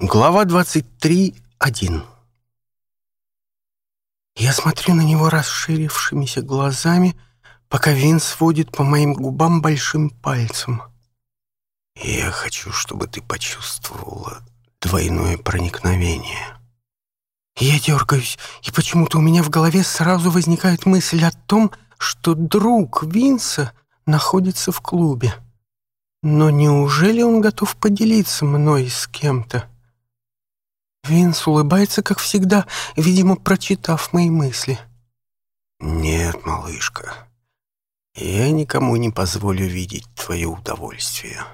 Глава 23.1 Я смотрю на него расширившимися глазами, пока Вин сводит по моим губам большим пальцем. Я хочу, чтобы ты почувствовала двойное проникновение. Я дергаюсь, и почему-то у меня в голове сразу возникает мысль о том, что друг Винса находится в клубе. Но неужели он готов поделиться мной с кем-то? Винс улыбается, как всегда, видимо, прочитав мои мысли. «Нет, малышка, я никому не позволю видеть твое удовольствие».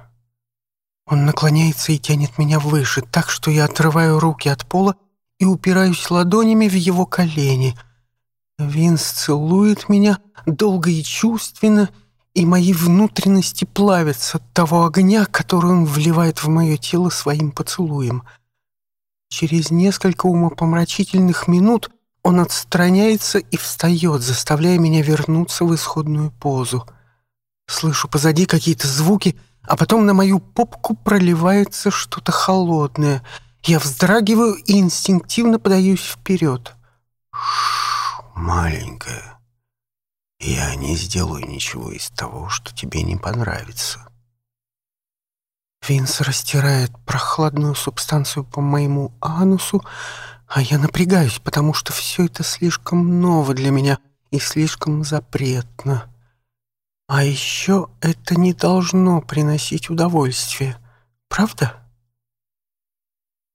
Он наклоняется и тянет меня выше, так что я отрываю руки от пола и упираюсь ладонями в его колени. Винс целует меня долго и чувственно, и мои внутренности плавятся от того огня, который он вливает в мое тело своим поцелуем — Через несколько умопомрачительных минут он отстраняется и встает, заставляя меня вернуться в исходную позу. Слышу позади какие-то звуки, а потом на мою попку проливается что-то холодное. Я вздрагиваю и инстинктивно подаюсь вперед. Шш, маленькая, я не сделаю ничего из того, что тебе не понравится. Винс растирает прохладную субстанцию по моему анусу, а я напрягаюсь, потому что все это слишком ново для меня и слишком запретно. А еще это не должно приносить удовольствие, правда?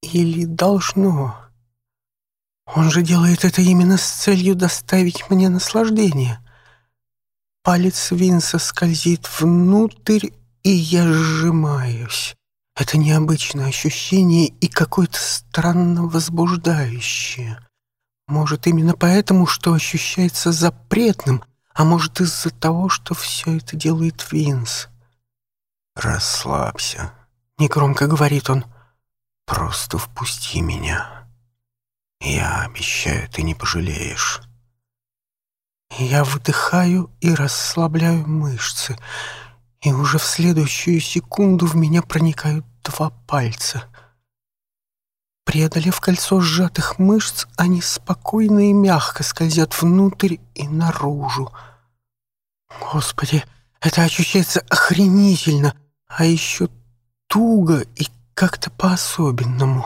Или должно? Он же делает это именно с целью доставить мне наслаждение. Палец Винса скользит внутрь и я сжимаюсь. А это необычное ощущение и какое-то странно возбуждающее. Может, именно поэтому, что ощущается запретным, а может, из-за того, что все это делает Винс. «Расслабься», — негромко говорит он. «Просто впусти меня. Я обещаю, ты не пожалеешь». Я выдыхаю и расслабляю мышцы — и уже в следующую секунду в меня проникают два пальца. Преодолев кольцо сжатых мышц, они спокойно и мягко скользят внутрь и наружу. Господи, это ощущается охренительно, а еще туго и как-то по-особенному.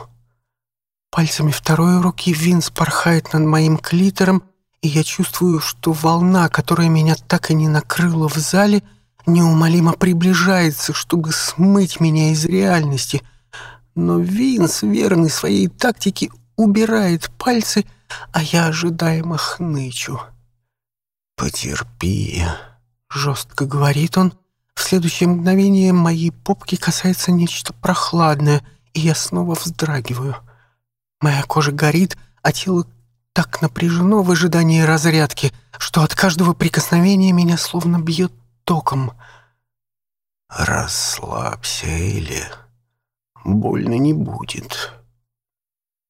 Пальцами второй руки Винс порхает над моим клитором, и я чувствую, что волна, которая меня так и не накрыла в зале — неумолимо приближается, чтобы смыть меня из реальности. Но Винс, верный своей тактике, убирает пальцы, а я ожидаемо хнычу. «Потерпи», — жестко говорит он. В следующее мгновение моей попки касается нечто прохладное, и я снова вздрагиваю. Моя кожа горит, а тело так напряжено в ожидании разрядки, что от каждого прикосновения меня словно бьет током. «Расслабься, Элли. Больно не будет».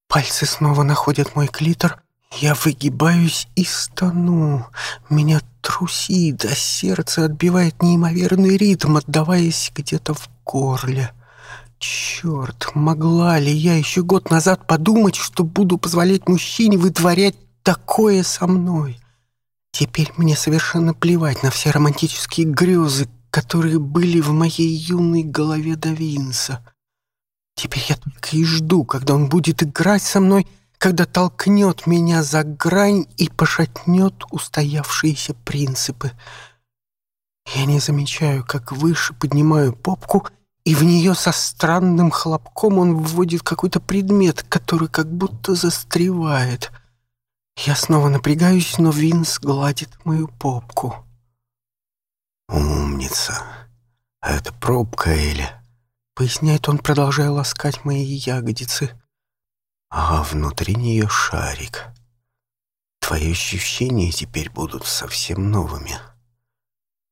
Пальцы снова находят мой клитор. Я выгибаюсь и стану. Меня трусит, а сердце отбивает неимоверный ритм, отдаваясь где-то в горле. Черт, могла ли я еще год назад подумать, что буду позволять мужчине вытворять такое со мной? Теперь мне совершенно плевать на все романтические грезы, которые были в моей юной голове до Винса. Теперь я только и жду, когда он будет играть со мной, когда толкнет меня за грань и пошатнет устоявшиеся принципы. Я не замечаю, как выше поднимаю попку, и в нее со странным хлопком он вводит какой-то предмет, который как будто застревает — я снова напрягаюсь, но Винс гладит мою попку. «Умница! А это пробка, Эля!» Поясняет он, продолжая ласкать мои ягодицы. «А внутри нее шарик. Твои ощущения теперь будут совсем новыми.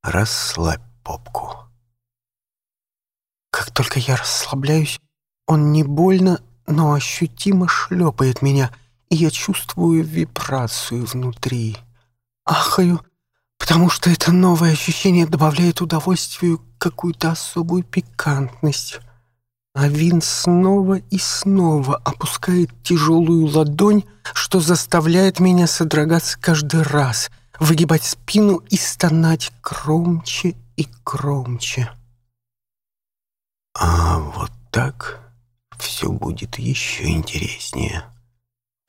Расслабь попку». Как только я расслабляюсь, он не больно, но ощутимо шлепает меня — я чувствую вибрацию внутри. Ахаю, потому что это новое ощущение добавляет удовольствию какую-то особую пикантность. А Вин снова и снова опускает тяжелую ладонь, что заставляет меня содрогаться каждый раз, выгибать спину и стонать кромче и кромче. А вот так все будет еще интереснее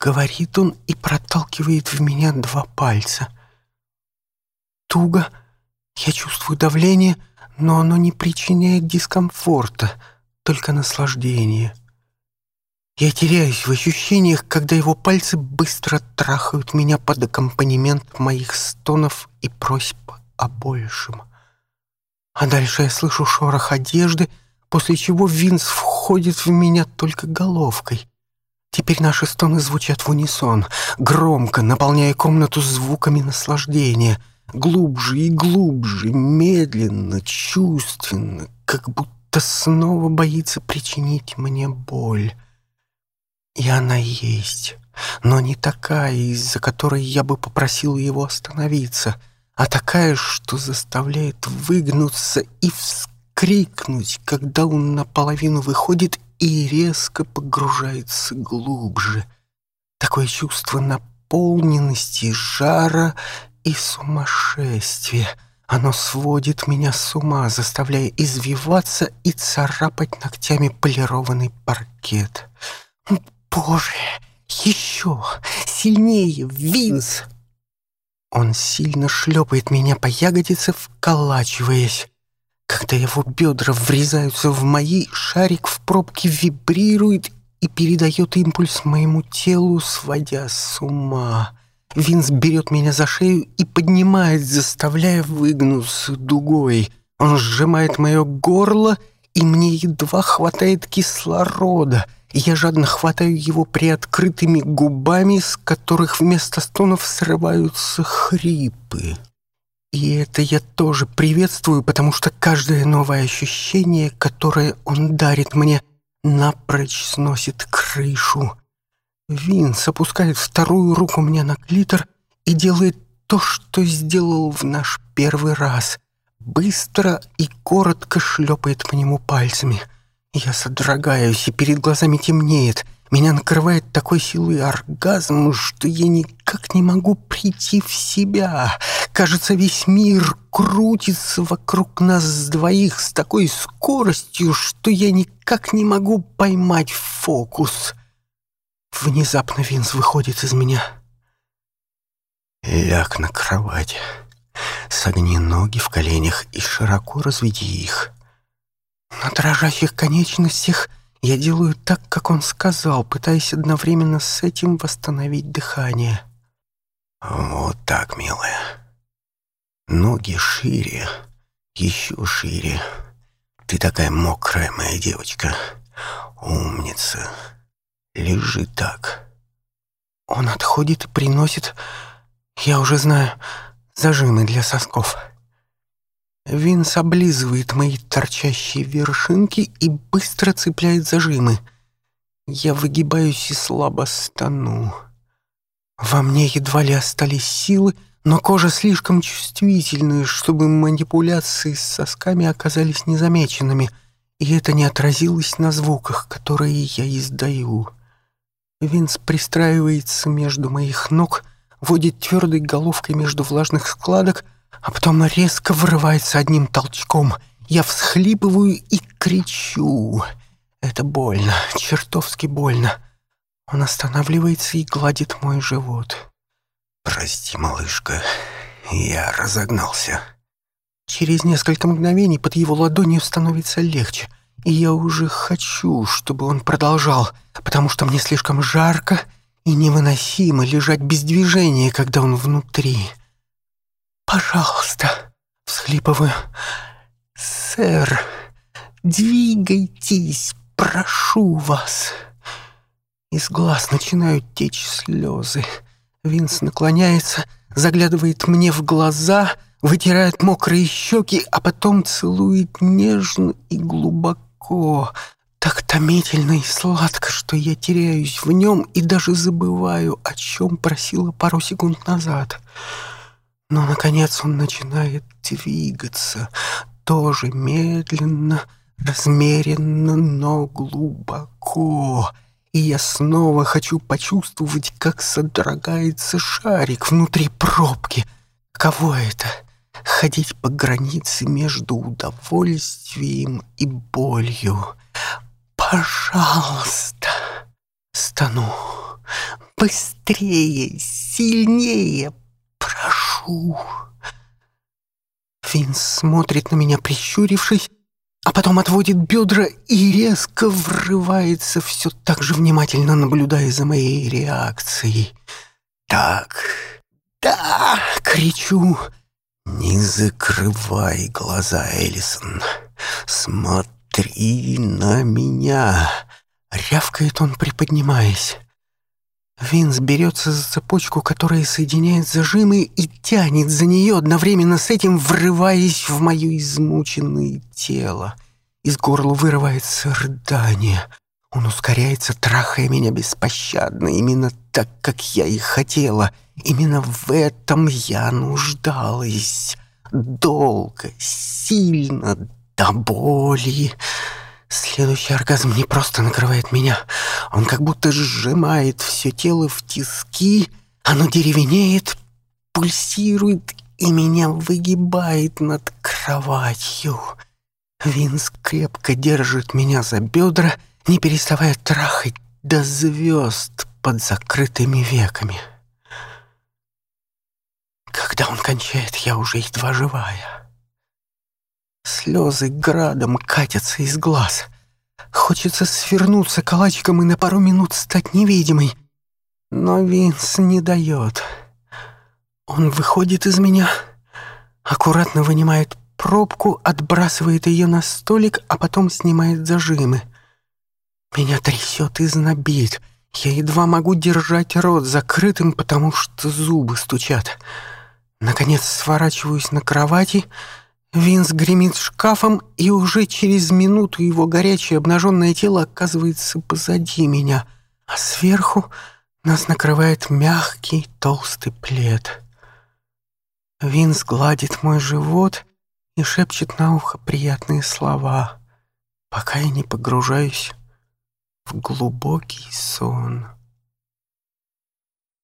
говорит он и проталкивает в меня два пальца. Туго, я чувствую давление, но оно не причиняет дискомфорта, только наслаждение. Я теряюсь в ощущениях, когда его пальцы быстро трахают меня под аккомпанемент моих стонов и просьб о большем. А дальше я слышу шорох одежды, после чего Винс входит в меня только головкой. Теперь наши стоны звучат в унисон, громко, наполняя комнату звуками наслаждения, глубже и глубже, медленно, чувственно, как будто снова боится причинить мне боль. И она есть, но не такая, из-за которой я бы попросил его остановиться, а такая, что заставляет выгнуться и вскрикнуть, когда он наполовину выходит и резко погружается глубже. Такое чувство наполненности, жара и сумасшествия. Оно сводит меня с ума, заставляя извиваться и царапать ногтями полированный паркет. «Боже! Еще! Сильнее! Винс!» Он сильно шлепает меня по ягодице, вколачиваясь. Когда его бедра врезаются в мои, шарик в пробке вибрирует и передает импульс моему телу, сводя с ума. Винс берет меня за шею и поднимает, заставляя выгнуться дугой. Он сжимает мое горло, и мне едва хватает кислорода. Я жадно хватаю его приоткрытыми губами, с которых вместо стонов срываются хрипы. И это я тоже приветствую, потому что каждое новое ощущение, которое он дарит мне, напрочь сносит крышу. Винс опускает вторую руку мне на клитор и делает то, что сделал в наш первый раз. Быстро и коротко шлепает по нему пальцами. Я содрогаюсь, и перед глазами темнеет — меня накрывает такой силой оргазм, что я никак не могу прийти в себя. Кажется, весь мир крутится вокруг нас двоих с такой скоростью, что я никак не могу поймать фокус. Внезапно Винс выходит из меня. Ляг на кровать. Согни ноги в коленях и широко разведи их. На дрожащих конечностях – я делаю так, как он сказал, пытаясь одновременно с этим восстановить дыхание. Вот так, милая. Ноги шире, еще шире. Ты такая мокрая, моя девочка. Умница. Лежи так. Он отходит и приносит, я уже знаю, зажимы для сосков. Вин облизывает мои торчащие вершинки и быстро цепляет зажимы. Я выгибаюсь и слабо стану. Во мне едва ли остались силы, но кожа слишком чувствительная, чтобы манипуляции с сосками оказались незамеченными, и это не отразилось на звуках, которые я издаю. Винс пристраивается между моих ног, водит твердой головкой между влажных складок — а потом резко вырывается одним толчком. Я всхлипываю и кричу. Это больно, чертовски больно. Он останавливается и гладит мой живот. «Прости, малышка, я разогнался». Через несколько мгновений под его ладонью становится легче, и я уже хочу, чтобы он продолжал, потому что мне слишком жарко и невыносимо лежать без движения, когда он внутри. «Пожалуйста», — всхлипываю. «Сэр, двигайтесь, прошу вас». Из глаз начинают течь слезы. Винс наклоняется, заглядывает мне в глаза, вытирает мокрые щеки, а потом целует нежно и глубоко, так томительно и сладко, что я теряюсь в нем и даже забываю, о чем просила пару секунд назад. «Пожалуйста». Но, наконец, он начинает двигаться, тоже медленно, размеренно, но глубоко. И я снова хочу почувствовать, как содрогается шарик внутри пробки. Кого это? Ходить по границе между удовольствием и болью. Пожалуйста. Стану. Быстрее, сильнее. Прошу. Фу. Финн смотрит на меня, прищурившись, а потом отводит бедра и резко врывается все так же внимательно, наблюдая за моей реакцией. «Так, да!» — кричу. «Не закрывай глаза, Эллисон. Смотри на меня!» — рявкает он, приподнимаясь. Винс берется за цепочку, которая соединяет зажимы и тянет за нее, одновременно с этим врываясь в мое измученное тело. Из горла вырывается рыдание. Он ускоряется, трахая меня беспощадно, именно так, как я и хотела. Именно в этом я нуждалась. Долго, сильно, до боли. Следующий оргазм не просто накрывает меня, он как будто сжимает все тело в тиски, оно деревенеет, пульсирует и меня выгибает над кроватью. Винс крепко держит меня за бедра, не переставая трахать до звезд под закрытыми веками. Когда он кончает, я уже едва живая. Слезы градом катятся из глаз. Хочется свернуться калачиком и на пару минут стать невидимой. Но Винс не дает. Он выходит из меня, аккуратно вынимает пробку, отбрасывает ее на столик, а потом снимает зажимы. Меня трясет и знобит. Я едва могу держать рот закрытым, потому что зубы стучат. Наконец сворачиваюсь на кровати, Винс гремит шкафом, и уже через минуту его горячее обнаженное тело оказывается позади меня, а сверху нас накрывает мягкий толстый плед. Винс гладит мой живот и шепчет на ухо приятные слова, пока я не погружаюсь в глубокий сон.